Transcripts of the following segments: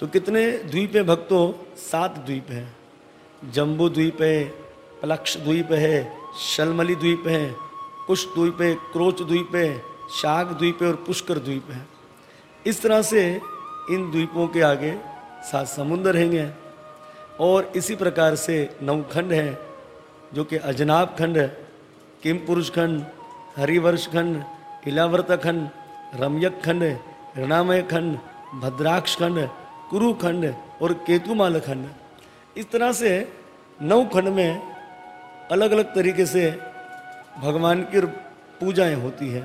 तो कितने द्वीप है भक्तों? सात द्वीप हैं। जम्बू द्वीप है, प्लक्ष द्वीप है, शलमली द्वीप है, कुश द्वीप है, क्रोच द्वीप है, शाग द्वीप है और पुष्कर द्वीप है। इस तरह से इन द्वीपों के आगे सात समुद्र हैं और इसी प्रकार से नवखंड हैं, जो कि अजनाब खंड किम पुरुष खंड हरिवर्ष खंड, इलावर्त खंड, रमयक खंड, ऋणामय खंड, भद्राक्ष खंड कुरु खंड और केतुमाल खंड। इस तरह से नौ खंड में अलग अलग तरीके से भगवान की पूजाएँ होती हैं।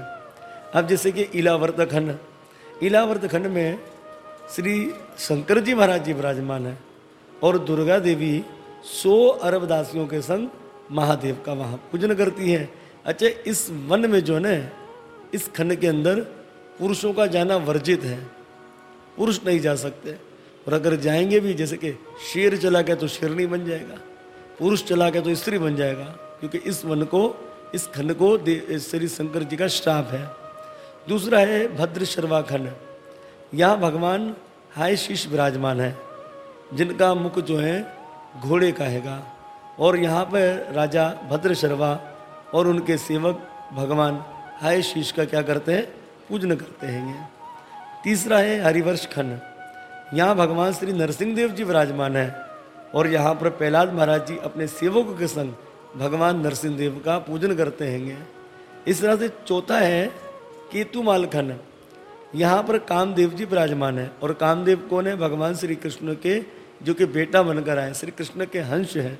अब जैसे कि इलावर्त खंड। इलावर्त खंड में श्री शंकर जी महाराज जी विराजमान है और दुर्गा देवी सौ अरब दासियों के संग महादेव का वहाँ पूजन करती हैं। अच्छा इस वन में जो है इस खंड के अंदर पुरुषों का जाना वर्जित है। पुरुष नहीं जा सकते। और अगर जाएँगे भी, जैसे कि शेर चला गया तो शेरनी बन जाएगा, पुरुष चला गया तो स्त्री बन जाएगा, क्योंकि इस वन को, इस खंड को श्री शंकर जी का श्राप है। दूसरा है भद्र शर्वा खंड यहाँ भगवान हाय शीश विराजमान है, जिनका मुख जो है घोड़े का हैगा। और यहाँ पर राजा भद्र शर्वा और उनके सेवक भगवान हाय शीश का क्या करते हैं? पूजन करते हैं। तीसरा है हरिवर्ष खंड यहाँ भगवान श्री नरसिंह देव जी विराजमान है और यहाँ पर प्रहलाद महाराज जी अपने सेवकों के संग भगवान नरसिंह देव का पूजन करते हैं इस तरह से चौथा है केतु खंड यहाँ पर कामदेव जी विराजमान है और कामदेव कौन है? भगवान श्री कृष्ण के, जो कि बेटा बनकर आए, श्री कृष्ण के हंस हैं।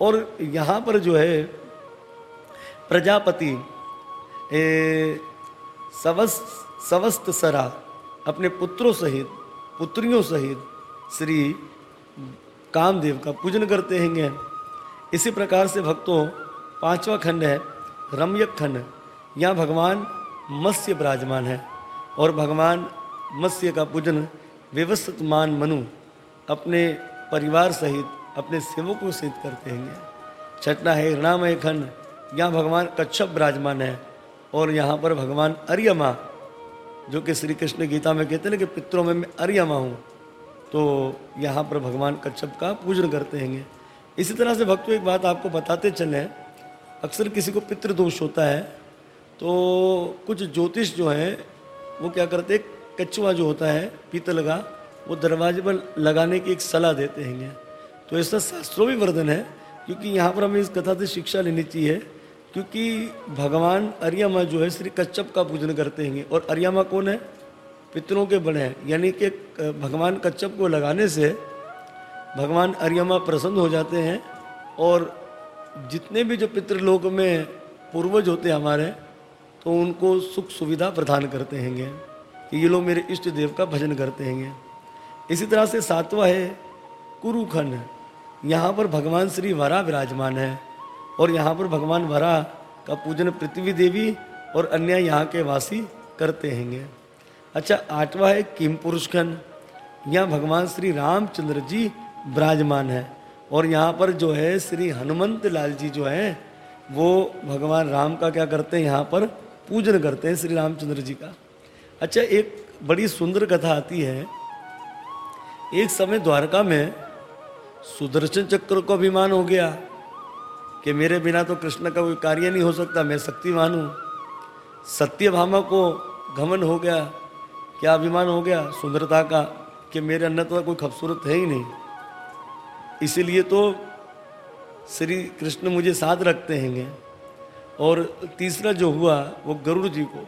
और यहाँ पर जो है प्रजापति सवस्त सवस्त सरा अपने पुत्रों सहित पुत्रियों सहित श्री कामदेव का पूजन करते हैं इसी प्रकार से भक्तों, पांचवा खंड है, रमयक खंड। यहाँ भगवान मत्स्य विराजमान है और भगवान मत्स्य का पूजन व्यवस्थित मान मनु अपने परिवार सहित, अपने सेवकों सहित करते हैं छठना है ऋणामय खंड। यहाँ भगवान कच्छप विराजमान है और यहाँ पर भगवान अरियमा जो कि श्री कृष्ण गीता में कहते हैं कि पितरों में मैं अर्यमा हूँ तो यहाँ पर भगवान कच्छप का पूजन करते हैं इसी तरह से भक्तों, एक बात आपको बताते चले, अक्सर किसी को पितृदोष होता है तो कुछ ज्योतिष जो हैं, वो क्या करते हैं, कछुआ जो होता है पीतल का वो दरवाजे पर लगाने की एक सलाह देते हैं तो ऐसा शास्त्रों भी वर्धन है, क्योंकि यहाँ पर हमें इस कथा से शिक्षा लेनी चाहिए क्योंकि भगवान अरियामा जो है, श्री कच्छप का पूजन करते हैं। और अरियामा कौन है? पितरों के बड़े हैं। यानी कि भगवान कच्छप को लगाने से भगवान अरियामा प्रसन्न हो जाते हैं। और जितने भी जो पितृलोक में पूर्वज होते हैं हमारे तो उनको सुख सुविधा प्रदान करते हैंगे कि ये लोग मेरे इष्ट देव का भजन करते हैंगे इसी तरह से सातवा है कुरुखंड यहाँ पर भगवान श्री वरा विराजमान है। और यहाँ पर भगवान वरा का पूजन पृथ्वी देवी और अन्य यहाँ के वासी करते हैंगे। अच्छा आठवा है किम पुरुष खंड यहाँ भगवान श्री रामचंद्र जी विराजमान है और यहाँ पर जो है श्री हनुमंत लाल जी जो है, वो भगवान राम का क्या करते हैं, यहाँ पर पूजन करते हैं श्री रामचंद्र जी का। अच्छा एक बड़ी सुंदर कथा आती है। एक समय द्वारका में सुदर्शन चक्र को अभिमान हो गया। कि मेरे बिना तो कृष्ण का कोई कार्य नहीं हो सकता, मैं शक्तिमान हूँ। सत्य भामा को घमन हो गया, क्या अभिमान हो गया सुंदरता का कि मेरे अन्य तो कोई खूबसूरत है ही नहीं। इसीलिए तो श्री कृष्ण मुझे साथ रखते हैंगे। और तीसरा जो हुआ, वो गरुड़ जी को।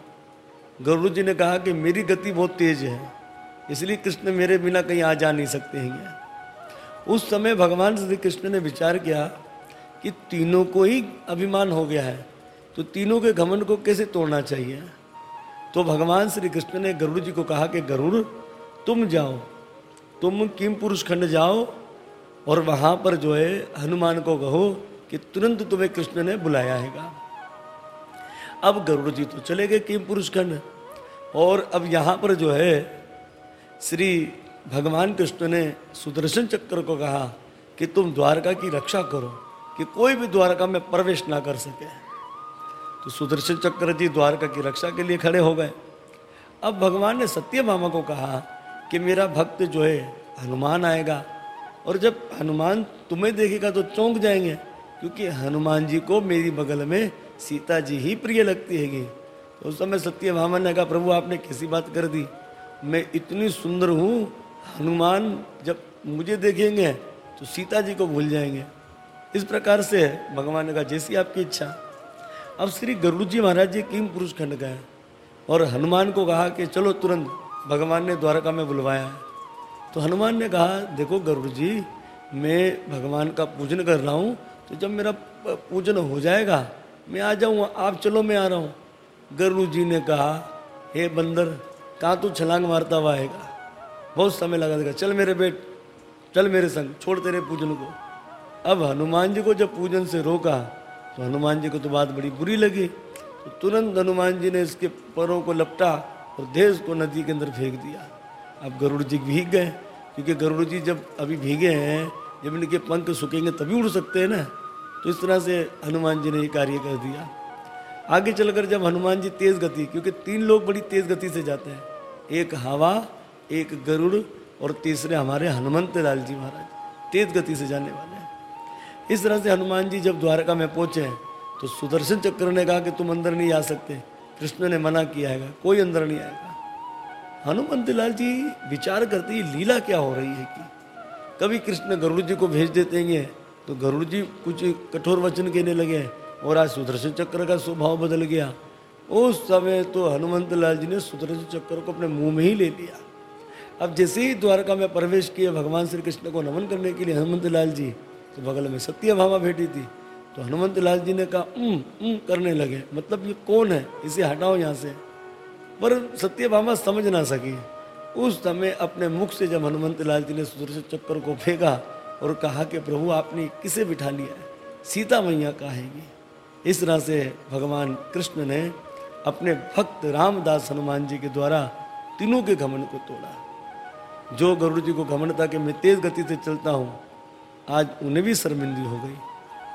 गरुड़ जी ने कहा कि मेरी गति बहुत तेज है, इसलिए कृष्ण मेरे बिना कहीं आ जा नहीं सकते हैं उस समय भगवान श्री कृष्ण ने विचार किया कि तीनों को ही अभिमान हो गया है। तो तीनों के घमंड को कैसे तोड़ना चाहिए? तो भगवान श्री कृष्ण ने गरुड़ जी को कहा कि गरुड़, तुम जाओ। तुम किम पुरुष खंड जाओ और वहाँ पर जो है, हनुमान को कहो कि तुरंत तुम्हें कृष्ण ने बुलाया हैगा। अब गरुड़ जी तो चले गए किम पुरुष खंड और अब यहाँ पर जो है, श्री भगवान कृष्ण ने सुदर्शन चक्र को कहा कि तुम द्वारका की रक्षा करो। कि कोई भी द्वारका में प्रवेश ना कर सके। तो सुदर्शन चक्र जी द्वारका की रक्षा के लिए खड़े हो गए। अब भगवान ने सत्य मामा को कहा कि मेरा भक्त जो है, हनुमान आएगा। और जब हनुमान तुम्हें देखेगा तो चौंक जाएँगे, क्योंकि हनुमान जी को मेरी बगल में सीता जी ही प्रिय लगती हैगी। तो उस समय सत्य भामन ने कहा, प्रभु, आपने कैसी बात कर दी? मैं इतनी सुंदर हूँ, हनुमान जब मुझे देखेंगे तो सीता जी को भूल जाएँगे। इस प्रकार से भगवान ने कहा, जैसी आपकी इच्छा। अब श्री गरुड़ जी महाराज जी किम पुरुष खंड गए। और हनुमान को कहा कि चलो तुरंत, भगवान ने द्वारका में बुलवाया। है तो हनुमान ने कहा, देखो गरुड़ जी मैं भगवान का पूजन कर रहा हूँ तो जब मेरा पूजन हो जाएगा, मैं आ जाऊँगा, आप चलो, मैं आ रहा हूँ। गरुड़ जी ने कहा, हे बंदर, कहाँ तू छलांग मारता हुआ आएगा? बहुत समय लगा देगा चल मेरे बेट, चल मेरे संग, छोड़ तेरे पूजन को। अब हनुमान जी को जब पूजन से रोका तो हनुमान जी को तो बात बड़ी बुरी लगी। तो तुरंत हनुमान जी ने इसके पैरों को लपटा और देश को नदी के अंदर फेंक दिया। अब गरुड़ जी भीग गए, क्योंकि गरुड़ जी जब अभी भीगे हैं, जब इनके पंख सूखेंगे तभी उड़ सकते हैं ना। तो इस तरह से हनुमान जी ने ये कार्य कर दिया। आगे चलकर जब हनुमान जी तेज गति, क्योंकि तीन लोग बड़ी तेज गति से जाते हैं, एक हवा, एक गरुड़ और तीसरे हमारे हनुमंत लाल जी महाराज, तेज गति से जाने वाले हैं। इस तरह से हनुमान जी जब द्वारका में पहुँचे तो सुदर्शन चक्र ने कहा कि तुम अंदर नहीं आ सकते। कृष्ण ने मना किया है, कोई अंदर नहीं आएगा। हनुमंत लाल जी विचार करते लीला क्या हो रही है कि? कभी कृष्ण गरुड़ जी को भेज देते हैं तो गरुड़ जी कुछ कठोर वचन कहने लगे और आज सुदर्शन चक्र का स्वभाव बदल गया। उस समय तो हनुमंत लाल जी ने सुदर्शन चक्र को अपने मुँह में ही ले लिया। अब जैसे ही द्वारका में प्रवेश किए, भगवान श्री कृष्ण को नमन करने के लिए हनुमंत लाल जी तो बगल में सत्य भामा बैठी थी। तो हनुमंत लाल जी ने कहा उम, करने लगे। मतलब ये कौन है? इसे हटाओ यहाँ से। पर सत्यभामा समझ ना सकी। उस समय अपने मुख से जब हनुमंत लाल जी ने सुदर्शन चक्कर को फेंका और कहा कि प्रभु आपने किसे बिठा लिया है? सीता मैया कहेगी? इस तरह से भगवान कृष्ण ने अपने भक्त रामदास हनुमान जी के द्वारा तीनों के घमंड को तोड़ा। जो गरुड़ जी को घमंड था कि मैं तेज गति से चलता हूँ आज उन्हें भी शर्मिंदी हो गई।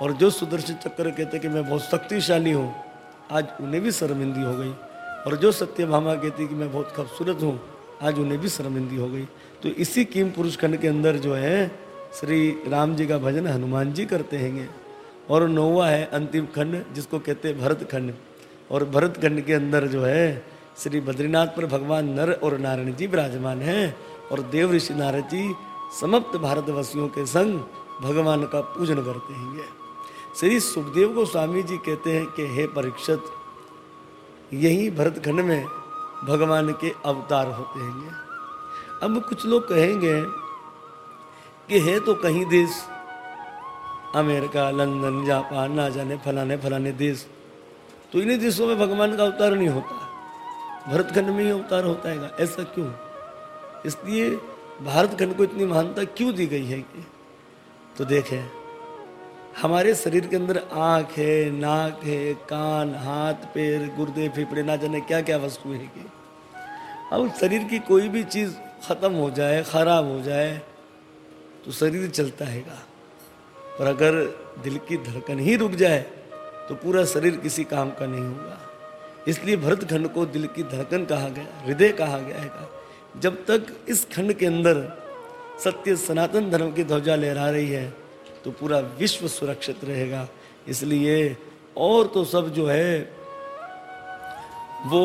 और जो सुदर्शन चक्कर कहते कि मैं बहुत शक्तिशाली हूँ, आज उन्हें भी शर्मिंदी हो गई। और जो सत्यभामा कहती कि मैं बहुत खूबसूरत हूँ, आज उन्हें भी शर्मिंदी हो गई। तो इसी कीम पुरुष खंड के अंदर जो है, श्री राम जी का भजन हनुमान जी करते हैं और नौवा है अंतिम खंड, जिसको कहते हैं भरत खंड। और भरत खंड के अंदर जो है, श्री बद्रीनाथ पर भगवान नर और नारायण जी विराजमान हैं। और देव ऋषि नारद जी समस्त भारतवासियों के संग भगवान का पूजन करते हैं श्री सुखदेव गोस्वामी जी कहते हैं कि, हे परीक्षित, यही भरतखंड में भगवान के अवतार होते हैं अब कुछ लोग कहेंगे कि, है तो कहीं देश, अमेरिका, लंदन, जापान, ना जाने फलाने फलाने देश तो इन्हीं देशों में भगवान का अवतार नहीं होता। भरतखंड में ही अवतार होता है ऐसा क्यों? इसलिए भारतखंड को इतनी महानता क्यों दी गई है कि? तो देखें, हमारे शरीर के अंदर आँख है, नाक है, कान, हाथ, पैर, गुर्दे, फेफड़े, ना जाने क्या क्या वस्तु है कि? अब शरीर की कोई भी चीज़ ख़त्म हो जाए, ख़राब हो जाए तो शरीर चलता हैगा। पर अगर दिल की धड़कन ही रुक जाए तो पूरा शरीर किसी काम का नहीं होगा। इसलिए भरतखंड को दिल की धड़कन कहा गया, हृदय कहा गया है जब तक इस खंड के अंदर सत्य सनातन धर्म की ध्वजा लहरा रही है तो पूरा विश्व सुरक्षित रहेगा। इसलिए और तो सब जो है, वो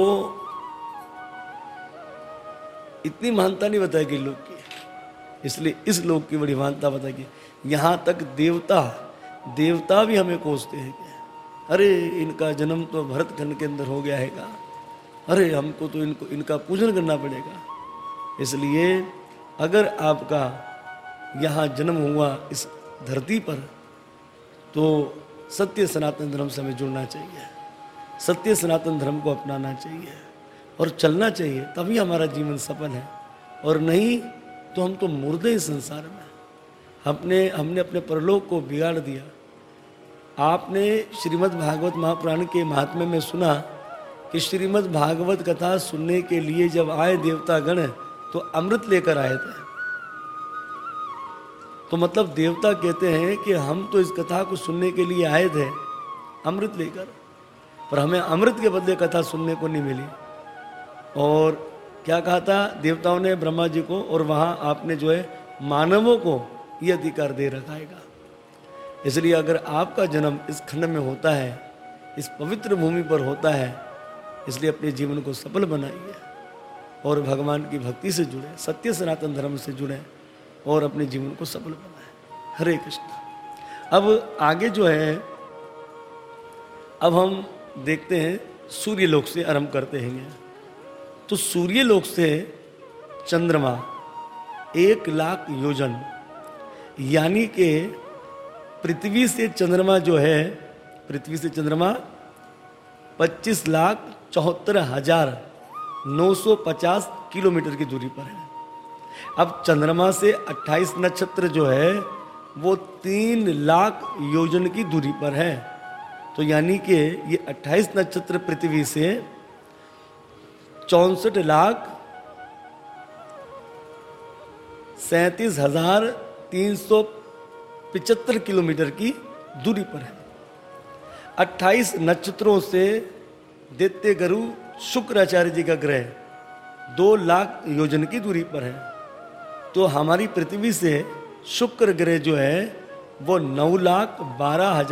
इतनी महानता नहीं बताएगी लोग की। इसलिए इस लोग की बड़ी महानता बताएगी यहाँ तक देवता देवता भी हमें कोसते हैं अरे, इनका जन्म तो भरत खंड के अंदर हो गया हैगा अरे, हमको तो इनको, इनका पूजन करना पड़ेगा। इसलिए अगर आपका यहाँ जन्म हुआ इस धरती पर तो सत्य सनातन धर्म से हमें जुड़ना चाहिए। सत्य सनातन धर्म को अपनाना चाहिए और चलना चाहिए, तभी हमारा जीवन सफल है। और नहीं तो हम तो मुर्दे इस संसार में। हमने हमने अपने परलोक को बिगाड़ दिया। आपने श्रीमद् भागवत महापुराण के महात्म्य में सुना कि श्रीमद् भागवत कथा सुनने के लिए जब आए देवता गण तो अमृत लेकर आए थे। तो मतलब देवता कहते हैं कि हम तो इस कथा को सुनने के लिए आए थे, अमृत लेकर। पर हमें अमृत के बदले कथा सुनने को नहीं मिली। और क्या कहा था? देवताओं ने ब्रह्मा जी को और वहाँ आपने जो है मानवों को ये अधिकार दे रखाएगा इसलिए अगर आपका जन्म इस खंड में होता है, इस पवित्र भूमि पर होता है, इसलिए अपने जीवन को सफल बनाइए। और भगवान की भक्ति से जुड़े, सत्य सनातन धर्म से जुड़े और अपने जीवन को सफल बनाए। हरे कृष्ण। अब आगे जो है, अब हम देखते हैं सूर्य लोक से आरंभ करते हैं। तो सूर्य लोक से चंद्रमा एक लाख योजन, यानी कि पृथ्वी से चंद्रमा जो है, पृथ्वी से चंद्रमा पच्चीस लाख चौहत्तर हज़ार नौ सौ पचास किलोमीटर की दूरी पर है। अब चंद्रमा से 28 नक्षत्र जो है, वो तीन लाख योजन की दूरी पर है। तो यानी कि ये 28 नक्षत्र पृथ्वी से चौसठ लाख सैतीस हज़ार तीन सौ पिचहत्तर किलोमीटर की दूरी पर है। 28 नक्षत्रों से दैत्य गुरु शुक्राचार्य जी का ग्रह दो लाख योजन की दूरी पर है। तो हमारी पृथ्वी से शुक्र ग्रह जो है, वो नौ लाख बारह हज़ार